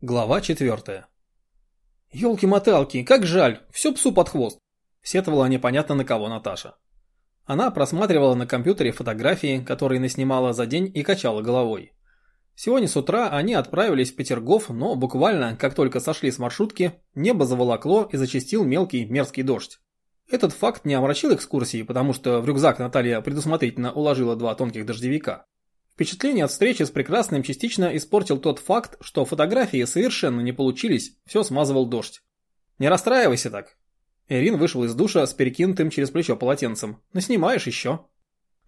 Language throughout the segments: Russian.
Глава четвертая. «Елки-моталки, как жаль, все псу под хвост!» Сетовала непонятно на кого Наташа. Она просматривала на компьютере фотографии, которые наснимала за день и качала головой. Сегодня с утра они отправились в Петергоф, но буквально, как только сошли с маршрутки, небо заволокло и зачастил мелкий мерзкий дождь. Этот факт не омрачил экскурсии, потому что в рюкзак Наталья предусмотрительно уложила два тонких дождевика. Впечатление от встречи с прекрасным частично испортил тот факт, что фотографии совершенно не получились, все смазывал дождь. Не расстраивайся так. Ирин вышел из душа с перекинутым через плечо полотенцем. Наснимаешь еще?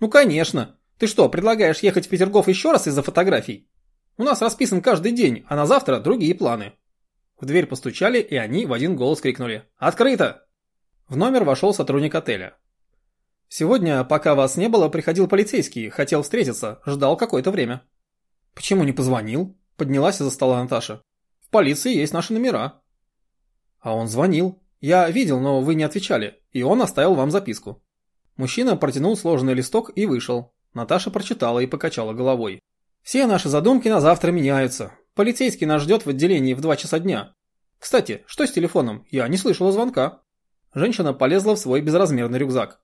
Ну конечно. Ты что, предлагаешь ехать в Петергоф еще раз из-за фотографий? У нас расписан каждый день, а на завтра другие планы. В дверь постучали, и они в один голос крикнули «Открыто!». В номер вошел сотрудник отеля. Сегодня, пока вас не было, приходил полицейский, хотел встретиться, ждал какое-то время. Почему не позвонил? Поднялась из-за стола Наташа. В полиции есть наши номера. А он звонил. Я видел, но вы не отвечали, и он оставил вам записку. Мужчина протянул сложенный листок и вышел. Наташа прочитала и покачала головой. Все наши задумки на завтра меняются. Полицейский нас ждет в отделении в два часа дня. Кстати, что с телефоном? Я не слышала звонка. Женщина полезла в свой безразмерный рюкзак.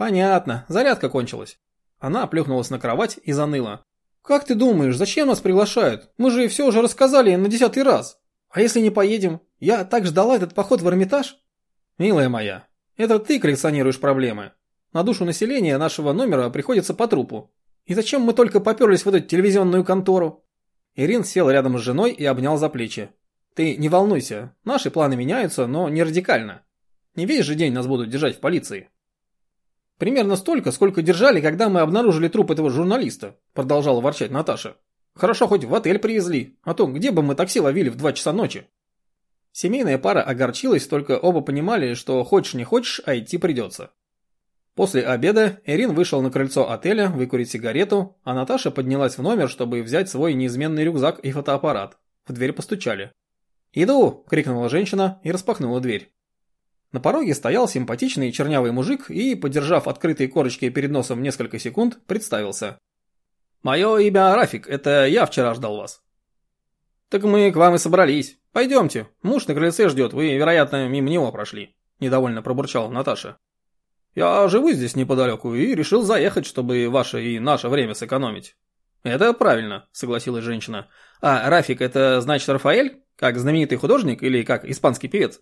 Понятно, зарядка кончилась. Она плюхнулась на кровать и заныла. Как ты думаешь, зачем нас приглашают? Мы же все уже рассказали на десятый раз. А если не поедем? Я так ждала этот поход в Эрмитаж. Милая моя, это ты коллекционируешь проблемы. На душу населения нашего номера приходится по трупу. И зачем мы только поперлись в эту телевизионную контору? Ирин сел рядом с женой и обнял за плечи. Ты не волнуйся, наши планы меняются, но не радикально. Не весь же день нас будут держать в полиции. Примерно столько, сколько держали, когда мы обнаружили труп этого журналиста, продолжала ворчать Наташа. Хорошо хоть в отель привезли, а то где бы мы такси ловили в 2 часа ночи? Семейная пара огорчилась, только оба понимали, что хочешь не хочешь, а идти придется. После обеда Эрин вышел на крыльцо отеля выкурить сигарету, а Наташа поднялась в номер, чтобы взять свой неизменный рюкзак и фотоаппарат. В дверь постучали. «Иду!» – крикнула женщина и распахнула дверь. На пороге стоял симпатичный чернявый мужик и, подержав открытые корочки перед носом несколько секунд, представился. «Мое имя Рафик, это я вчера ждал вас». «Так мы к вам и собрались. Пойдемте, муж на крыльце ждет, вы, вероятно, мимо него прошли», – недовольно пробурчала Наташа. «Я живу здесь неподалеку и решил заехать, чтобы ваше и наше время сэкономить». «Это правильно», – согласилась женщина. «А Рафик – это значит Рафаэль? Как знаменитый художник или как испанский певец?»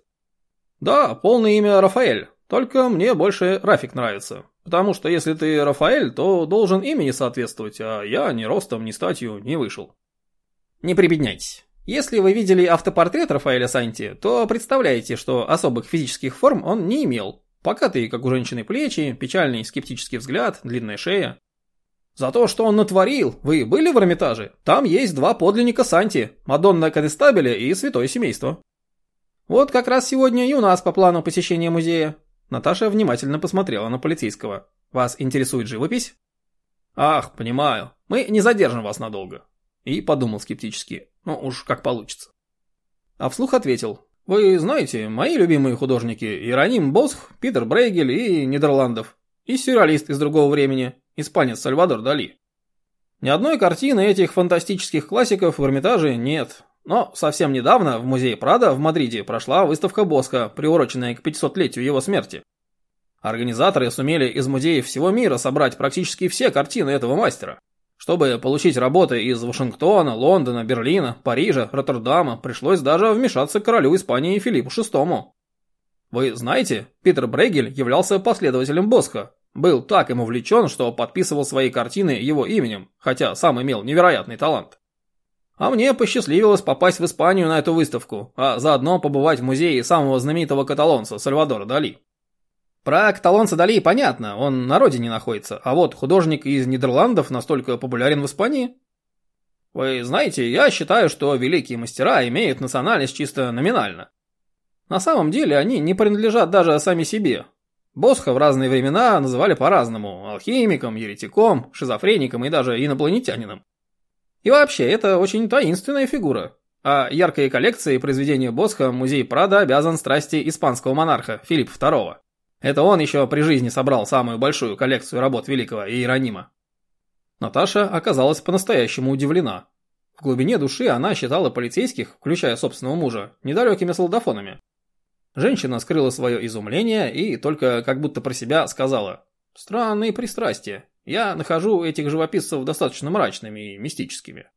Да, полное имя Рафаэль, только мне больше Рафик нравится. Потому что если ты Рафаэль, то должен имени соответствовать, а я ни ростом, ни статью не вышел. Не прибедняйтесь. Если вы видели автопортрет Рафаэля Санти, то представляете, что особых физических форм он не имел. Покатые, как у женщины, плечи, печальный скептический взгляд, длинная шея. За то, что он натворил, вы были в Эрмитаже? Там есть два подлинника Санти, Мадонна Конестабеля и Святое Семейство. Вот как раз сегодня и у нас по плану посещения музея. Наташа внимательно посмотрела на полицейского. Вас интересует живопись? Ах, понимаю. Мы не задержим вас надолго. И подумал скептически. Ну уж как получится. А вслух ответил. Вы знаете, мои любимые художники Ироним Босх, Питер Брейгель и Нидерландов. И сюрреалист из другого времени, испанец Сальвадор Дали. Ни одной картины этих фантастических классиков в Эрмитаже нет, но совсем недавно в музее Прада в Мадриде прошла выставка Боска, приуроченная к 500-летию его смерти. Организаторы сумели из музеев всего мира собрать практически все картины этого мастера. Чтобы получить работы из Вашингтона, Лондона, Берлина, Парижа, Роттердама, пришлось даже вмешаться королю Испании Филиппу VI. Вы знаете, Питер Брейгель являлся последователем Боска. Был так им увлечен, что подписывал свои картины его именем, хотя сам имел невероятный талант. А мне посчастливилось попасть в Испанию на эту выставку, а заодно побывать в музее самого знаменитого каталонца Сальвадора Дали. Про каталонца Дали понятно, он на родине находится, а вот художник из Нидерландов настолько популярен в Испании. Вы знаете, я считаю, что великие мастера имеют национальность чисто номинально. На самом деле они не принадлежат даже сами себе. Босха в разные времена называли по-разному – алхимиком, еретиком, шизофреником и даже инопланетянином. И вообще, это очень таинственная фигура. А яркой коллекции произведения Босха музей Прада обязан страсти испанского монарха Филиппа II. Это он еще при жизни собрал самую большую коллекцию работ великого Иеронима. Наташа оказалась по-настоящему удивлена. В глубине души она считала полицейских, включая собственного мужа, недалекими солдафонами. Женщина скрыла свое изумление и только как будто про себя сказала «Странные пристрастия. Я нахожу этих живописцев достаточно мрачными и мистическими».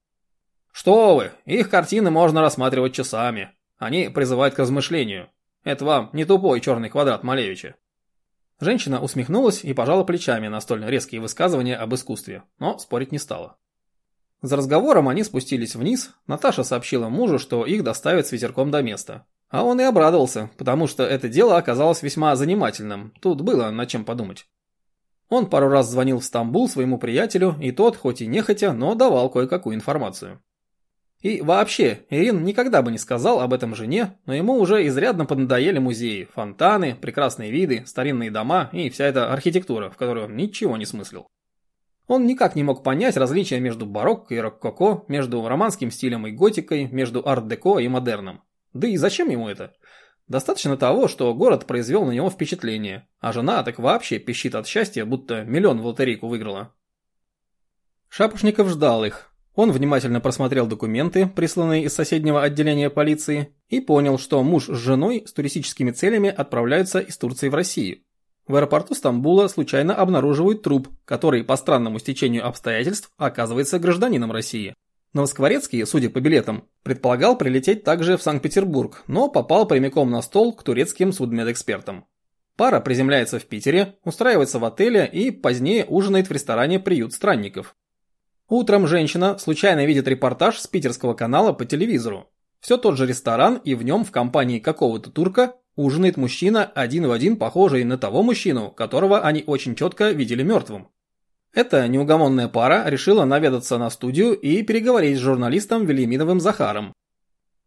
«Что вы, их картины можно рассматривать часами. Они призывают к размышлению. Это вам не тупой черный квадрат Малевича». Женщина усмехнулась и пожала плечами на столь резкие высказывания об искусстве, но спорить не стала. За разговором они спустились вниз, Наташа сообщила мужу, что их доставят с ветерком до места. А он и обрадовался, потому что это дело оказалось весьма занимательным, тут было над чем подумать. Он пару раз звонил в Стамбул своему приятелю, и тот, хоть и нехотя, но давал кое-какую информацию. И вообще, Ирин никогда бы не сказал об этом жене, но ему уже изрядно поднадоели музеи, фонтаны, прекрасные виды, старинные дома и вся эта архитектура, в которой он ничего не смыслил. Он никак не мог понять различия между барокко и рококо, между романским стилем и готикой, между арт-деко и модерном. Да и зачем ему это? Достаточно того, что город произвел на него впечатление, а жена так вообще пищит от счастья, будто миллион в лотерейку выиграла. Шапошников ждал их. Он внимательно просмотрел документы, присланные из соседнего отделения полиции, и понял, что муж с женой с туристическими целями отправляются из Турции в Россию. В аэропорту Стамбула случайно обнаруживают труп, который по странному стечению обстоятельств оказывается гражданином России. Новоскворецкий, судя по билетам, предполагал прилететь также в Санкт-Петербург, но попал прямиком на стол к турецким судмедэкспертам. Пара приземляется в Питере, устраивается в отеле и позднее ужинает в ресторане «Приют странников». Утром женщина случайно видит репортаж с питерского канала по телевизору. Все тот же ресторан и в нем в компании какого-то турка ужинает мужчина один в один похожий на того мужчину, которого они очень четко видели мертвым. Эта неугомонная пара решила наведаться на студию и переговорить с журналистом Велиминовым Захаром.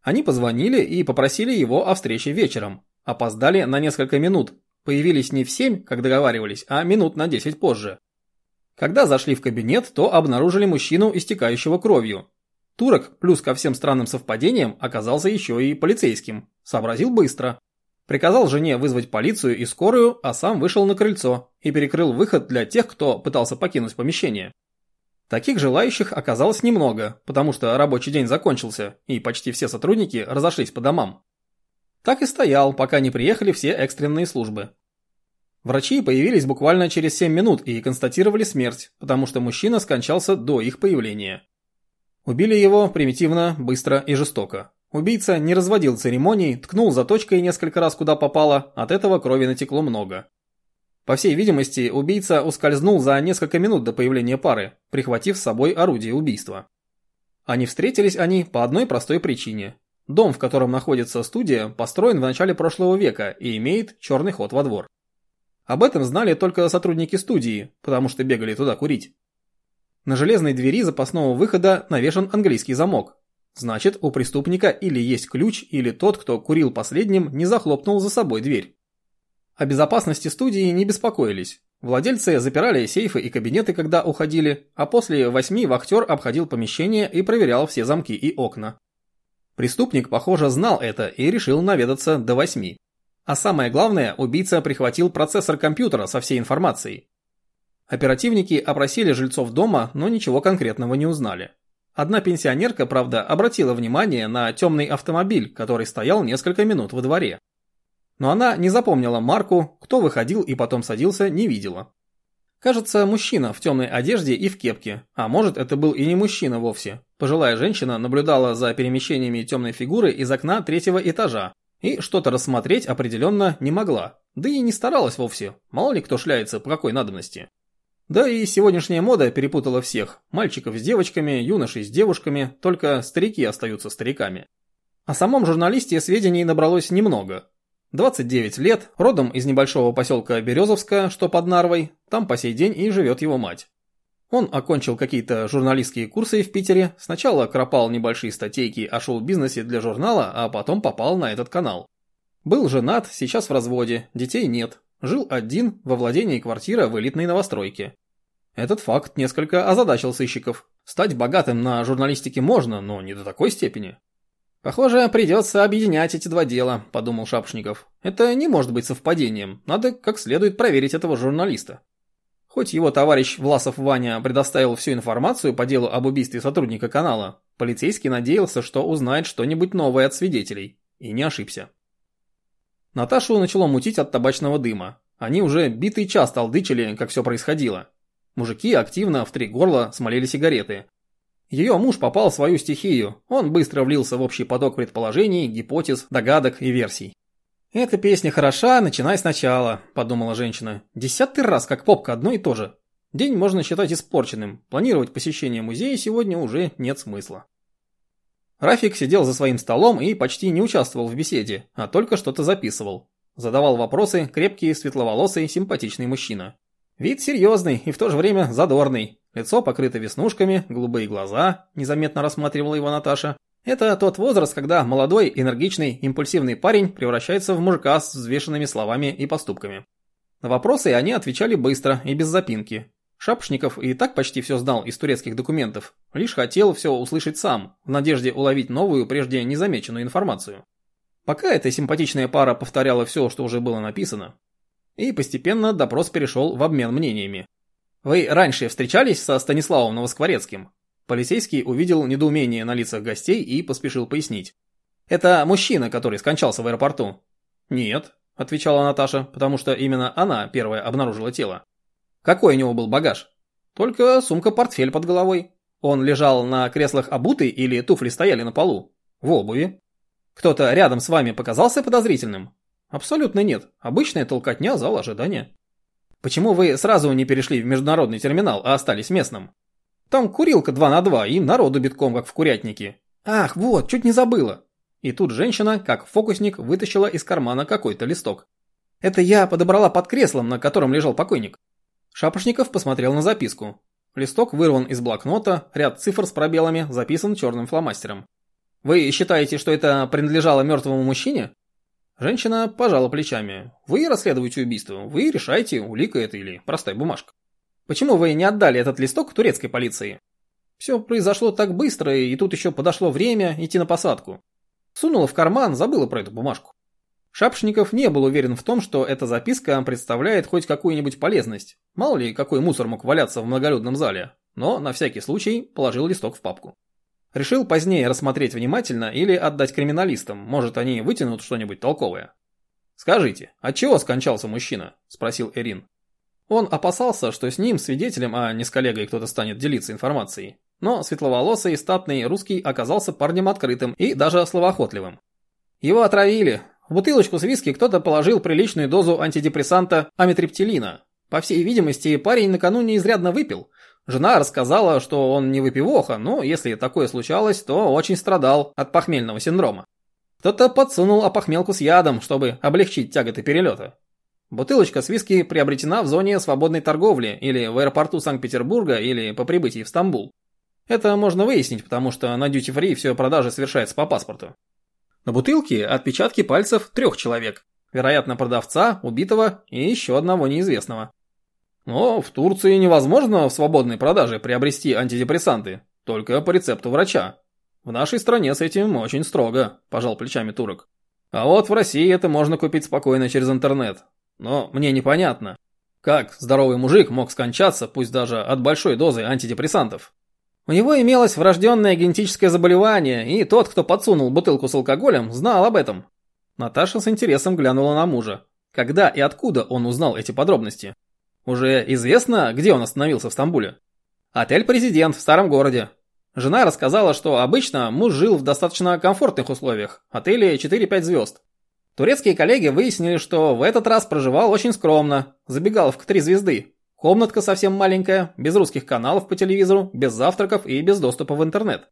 Они позвонили и попросили его о встрече вечером. Опоздали на несколько минут. Появились не в 7, как договаривались, а минут на 10 позже. Когда зашли в кабинет, то обнаружили мужчину, истекающего кровью. Турок, плюс ко всем странным совпадениям, оказался еще и полицейским. Сообразил быстро. Приказал жене вызвать полицию и скорую, а сам вышел на крыльцо и перекрыл выход для тех, кто пытался покинуть помещение. Таких желающих оказалось немного, потому что рабочий день закончился, и почти все сотрудники разошлись по домам. Так и стоял, пока не приехали все экстренные службы. Врачи появились буквально через 7 минут и констатировали смерть, потому что мужчина скончался до их появления. Убили его примитивно, быстро и жестоко. Убийца не разводил церемоний, ткнул заточкой несколько раз куда попало, от этого крови натекло много. По всей видимости, убийца ускользнул за несколько минут до появления пары, прихватив с собой орудие убийства. Они встретились они по одной простой причине. Дом, в котором находится студия, построен в начале прошлого века и имеет черный ход во двор. Об этом знали только сотрудники студии, потому что бегали туда курить. На железной двери запасного выхода навешан английский замок, Значит, у преступника или есть ключ, или тот, кто курил последним, не захлопнул за собой дверь. О безопасности студии не беспокоились. Владельцы запирали сейфы и кабинеты, когда уходили, а после восьми вахтер обходил помещение и проверял все замки и окна. Преступник, похоже, знал это и решил наведаться до восьми. А самое главное, убийца прихватил процессор компьютера со всей информацией. Оперативники опросили жильцов дома, но ничего конкретного не узнали. Одна пенсионерка, правда, обратила внимание на темный автомобиль, который стоял несколько минут во дворе. Но она не запомнила марку, кто выходил и потом садился, не видела. Кажется, мужчина в темной одежде и в кепке, а может это был и не мужчина вовсе. Пожилая женщина наблюдала за перемещениями темной фигуры из окна третьего этажа и что-то рассмотреть определенно не могла, да и не старалась вовсе, мало ли кто шляется по какой надобности. Да и сегодняшняя мода перепутала всех. Мальчиков с девочками, юношей с девушками, только старики остаются стариками. О самом журналисте сведений набралось немного. 29 лет, родом из небольшого поселка Березовска, что под Нарвой, там по сей день и живет его мать. Он окончил какие-то журналистские курсы в Питере, сначала кропал небольшие статейки о шоу-бизнесе для журнала, а потом попал на этот канал. Был женат, сейчас в разводе, детей нет, Жил один во владении квартира в элитной новостройке. Этот факт несколько озадачил сыщиков. Стать богатым на журналистике можно, но не до такой степени. «Похоже, придется объединять эти два дела», – подумал Шапшников. «Это не может быть совпадением. Надо как следует проверить этого журналиста». Хоть его товарищ Власов Ваня предоставил всю информацию по делу об убийстве сотрудника канала, Полицейский надеялся, что узнает что-нибудь новое от свидетелей. И не ошибся. Наташу начало мутить от табачного дыма. Они уже битый час толдычили, как все происходило. Мужики активно в три горла смолили сигареты. Ее муж попал в свою стихию, он быстро влился в общий поток предположений, гипотез, догадок и версий. «Эта песня хороша, начинай сначала», – подумала женщина. «Десятый раз, как попка, одно и то же. День можно считать испорченным, планировать посещение музея сегодня уже нет смысла». Рафик сидел за своим столом и почти не участвовал в беседе, а только что-то записывал. Задавал вопросы крепкий, светловолосый, симпатичный мужчина. Вид серьезный и в то же время задорный. Лицо покрыто веснушками, голубые глаза, незаметно рассматривала его Наташа. Это тот возраст, когда молодой, энергичный, импульсивный парень превращается в мужика с взвешенными словами и поступками. На вопросы они отвечали быстро и без запинки. Шапошников и так почти все знал из турецких документов, лишь хотел все услышать сам, в надежде уловить новую, прежде незамеченную информацию. Пока эта симпатичная пара повторяла все, что уже было написано, и постепенно допрос перешел в обмен мнениями. «Вы раньше встречались со Станиславом Новоскворецким?» Полицейский увидел недоумение на лицах гостей и поспешил пояснить. «Это мужчина, который скончался в аэропорту?» «Нет», – отвечала Наташа, потому что именно она первая обнаружила тело. Какой у него был багаж? Только сумка-портфель под головой. Он лежал на креслах обутый или туфли стояли на полу? В обуви. Кто-то рядом с вами показался подозрительным? Абсолютно нет. Обычная толкотня, зал ожидания. Почему вы сразу не перешли в международный терминал, а остались местным? Там курилка 2 на 2 и народу битком, как в курятнике. Ах, вот, чуть не забыла. И тут женщина, как фокусник, вытащила из кармана какой-то листок. Это я подобрала под креслом, на котором лежал покойник. Шапошников посмотрел на записку. Листок вырван из блокнота, ряд цифр с пробелами записан черным фломастером. «Вы считаете, что это принадлежало мертвому мужчине?» Женщина пожала плечами. «Вы расследуете убийство, вы решаете, улика это или простая бумажка. Почему вы не отдали этот листок турецкой полиции?» Все произошло так быстро, и тут еще подошло время идти на посадку. Сунула в карман, забыла про эту бумажку. Шапшников не был уверен в том, что эта записка представляет хоть какую-нибудь полезность. Мало ли, какой мусор мог валяться в многолюдном зале. Но на всякий случай положил листок в папку. Решил позднее рассмотреть внимательно или отдать криминалистам, может они вытянут что-нибудь толковое. «Скажите, от чего скончался мужчина?» – спросил Эрин. Он опасался, что с ним, свидетелем, а не с коллегой кто-то станет делиться информацией. Но светловолосый статный русский оказался парнем открытым и даже словоохотливым. Его отравили, в бутылочку с виски кто-то положил приличную дозу антидепрессанта амитриптилина. По всей видимости, парень накануне изрядно выпил. Жена рассказала, что он не выпивоха, но если такое случалось, то очень страдал от похмельного синдрома. Кто-то подсунул опохмелку с ядом, чтобы облегчить тяготы перелета. Бутылочка с виски приобретена в зоне свободной торговли или в аэропорту Санкт-Петербурга или по прибытии в Стамбул. Это можно выяснить, потому что на дьюти-фри все продажи совершается по паспорту. На бутылке отпечатки пальцев трех человек. Вероятно, продавца, убитого и еще одного неизвестного. Но в Турции невозможно в свободной продаже приобрести антидепрессанты, только по рецепту врача. В нашей стране с этим очень строго, пожал плечами турок. А вот в России это можно купить спокойно через интернет. Но мне непонятно, как здоровый мужик мог скончаться, пусть даже от большой дозы антидепрессантов. У него имелось врожденное генетическое заболевание, и тот, кто подсунул бутылку с алкоголем, знал об этом. Наташа с интересом глянула на мужа. Когда и откуда он узнал эти подробности? Уже известно, где он остановился в Стамбуле? Отель «Президент» в старом городе. Жена рассказала, что обычно муж жил в достаточно комфортных условиях, отеле 4-5 звезд. Турецкие коллеги выяснили, что в этот раз проживал очень скромно, забегал в 3 звезды, Комнатка совсем маленькая, без русских каналов по телевизору, без завтраков и без доступа в интернет.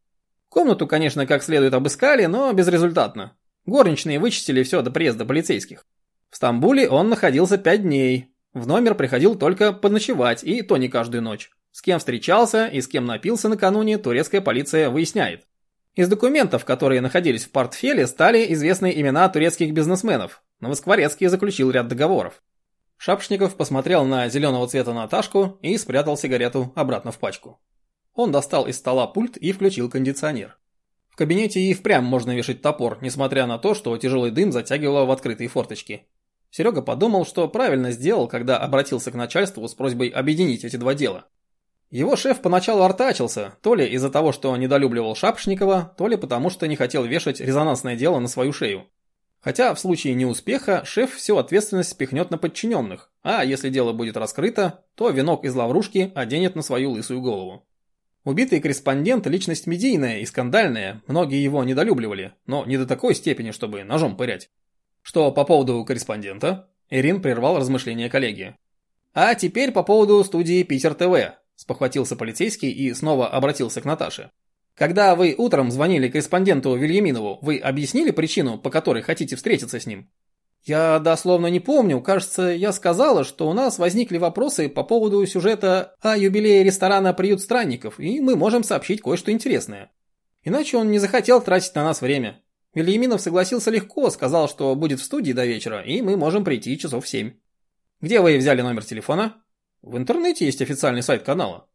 Комнату, конечно, как следует обыскали, но безрезультатно. Горничные вычистили все до приезда полицейских. В Стамбуле он находился пять дней. В номер приходил только поночевать, и то не каждую ночь. С кем встречался и с кем напился накануне, турецкая полиция выясняет. Из документов, которые находились в портфеле, стали известны имена турецких бизнесменов. Новоскворецкий заключил ряд договоров. Шапшников посмотрел на зеленого цвета Наташку и спрятал сигарету обратно в пачку. Он достал из стола пульт и включил кондиционер. В кабинете и впрямь можно вешать топор, несмотря на то, что тяжелый дым затягивало в открытые форточки. Серега подумал, что правильно сделал, когда обратился к начальству с просьбой объединить эти два дела. Его шеф поначалу артачился, то ли из-за того, что недолюбливал Шапшникова, то ли потому, что не хотел вешать резонансное дело на свою шею. Хотя в случае неуспеха шеф всю ответственность спихнет на подчиненных, а если дело будет раскрыто, то венок из лаврушки оденет на свою лысую голову. Убитый корреспондент – личность медийная и скандальная, многие его недолюбливали, но не до такой степени, чтобы ножом пырять. Что по поводу корреспондента? Ирин прервал размышления коллеги. А теперь по поводу студии Питер ТВ, спохватился полицейский и снова обратился к Наташе. Когда вы утром звонили корреспонденту Вильяминову, вы объяснили причину, по которой хотите встретиться с ним? Я дословно не помню, кажется, я сказала, что у нас возникли вопросы по поводу сюжета о юбилее ресторана «Приют странников», и мы можем сообщить кое-что интересное. Иначе он не захотел тратить на нас время. Вильяминов согласился легко, сказал, что будет в студии до вечера, и мы можем прийти часов в семь. Где вы взяли номер телефона? В интернете есть официальный сайт канала.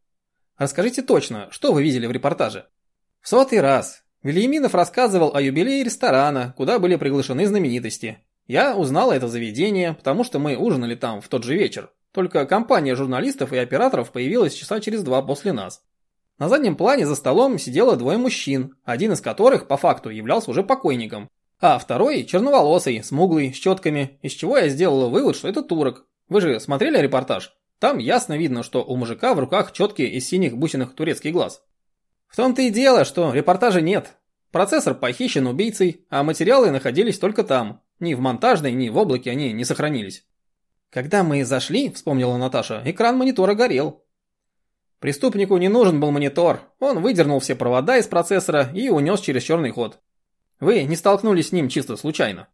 Расскажите точно, что вы видели в репортаже? В сотый раз. Вильяминов рассказывал о юбилее ресторана, куда были приглашены знаменитости. Я узнал это заведение, потому что мы ужинали там в тот же вечер. Только компания журналистов и операторов появилась часа через два после нас. На заднем плане за столом сидело двое мужчин, один из которых по факту являлся уже покойником, а второй черноволосый, смуглый, с четками, из чего я сделал вывод, что это турок. Вы же смотрели репортаж? Там ясно видно, что у мужика в руках четкие из синих бусинах турецкий глаз. В том-то и дело, что репортажа нет. Процессор похищен убийцей, а материалы находились только там. Ни в монтажной, ни в облаке они не сохранились. Когда мы зашли, вспомнила Наташа, экран монитора горел. Преступнику не нужен был монитор. Он выдернул все провода из процессора и унес через черный ход. Вы не столкнулись с ним чисто случайно.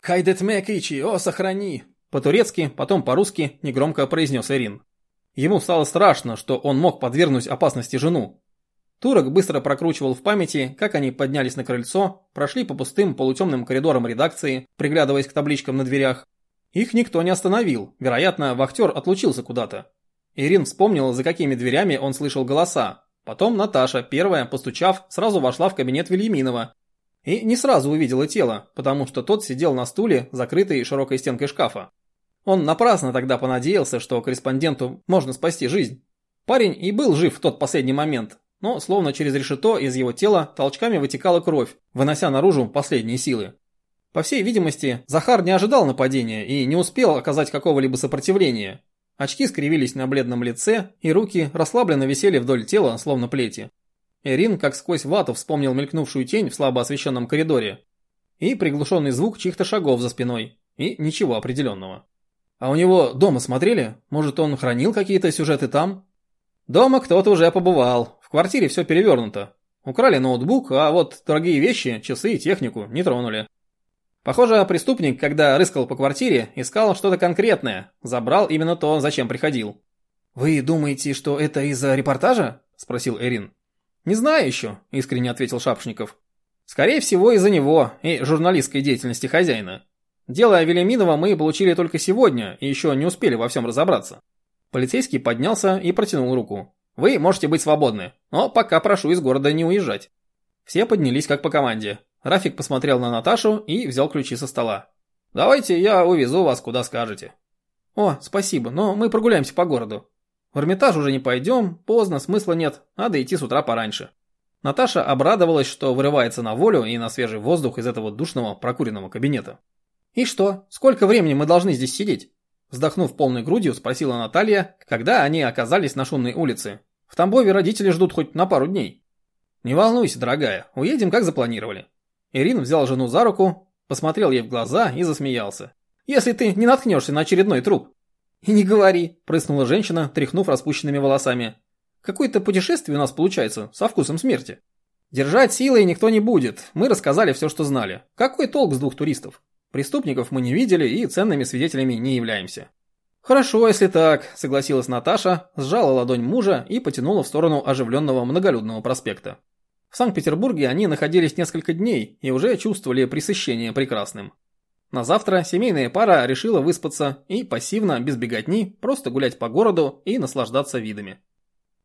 «Кайдетме Кичи, о, сохрани!» По-турецки, потом по-русски негромко произнес Ирин. Ему стало страшно, что он мог подвергнуть опасности жену, Турок быстро прокручивал в памяти, как они поднялись на крыльцо, прошли по пустым полутемным коридорам редакции, приглядываясь к табличкам на дверях. Их никто не остановил, вероятно, вахтер отлучился куда-то. Ирин вспомнила, за какими дверями он слышал голоса. Потом Наташа, первая, постучав, сразу вошла в кабинет Вильяминова. И не сразу увидела тело, потому что тот сидел на стуле, закрытый широкой стенкой шкафа. Он напрасно тогда понадеялся, что корреспонденту можно спасти жизнь. Парень и был жив в тот последний момент, но словно через решето из его тела толчками вытекала кровь, вынося наружу последние силы. По всей видимости, Захар не ожидал нападения и не успел оказать какого-либо сопротивления. Очки скривились на бледном лице, и руки расслабленно висели вдоль тела, словно плети. Эрин, как сквозь вату, вспомнил мелькнувшую тень в слабо освещенном коридоре. И приглушенный звук чьих-то шагов за спиной. И ничего определенного. А у него дома смотрели? Может, он хранил какие-то сюжеты там? Дома кто-то уже побывал, в квартире все перевернуто. Украли ноутбук, а вот дорогие вещи, часы и технику не тронули. Похоже, преступник, когда рыскал по квартире, искал что-то конкретное, забрал именно то, зачем приходил. «Вы думаете, что это из-за репортажа?» – спросил Эрин. «Не знаю еще», – искренне ответил Шапшников. «Скорее всего, из-за него и журналистской деятельности хозяина. Дело Велиминова мы получили только сегодня и еще не успели во всем разобраться». Полицейский поднялся и протянул руку. Вы можете быть свободны, но пока прошу из города не уезжать. Все поднялись как по команде. Рафик посмотрел на Наташу и взял ключи со стола. Давайте я увезу вас куда скажете. О, спасибо, но мы прогуляемся по городу. В Эрмитаж уже не пойдем, поздно, смысла нет, надо идти с утра пораньше. Наташа обрадовалась, что вырывается на волю и на свежий воздух из этого душного прокуренного кабинета. «И что? Сколько времени мы должны здесь сидеть?» Вздохнув полной грудью, спросила Наталья, когда они оказались на шумной улице, в Тамбове родители ждут хоть на пару дней. Не волнуйся, дорогая, уедем как запланировали. Ирин взял жену за руку, посмотрел ей в глаза и засмеялся. Если ты не наткнешься на очередной труп. И не говори, прыснула женщина, тряхнув распущенными волосами. Какое-то путешествие у нас получается, со вкусом смерти. Держать силой никто не будет, мы рассказали все, что знали. Какой толк с двух туристов? Преступников мы не видели и ценными свидетелями не являемся. «Хорошо, если так», – согласилась Наташа, сжала ладонь мужа и потянула в сторону оживленного многолюдного проспекта. В Санкт-Петербурге они находились несколько дней и уже чувствовали пресыщение прекрасным. На завтра семейная пара решила выспаться и пассивно, без беготни, просто гулять по городу и наслаждаться видами.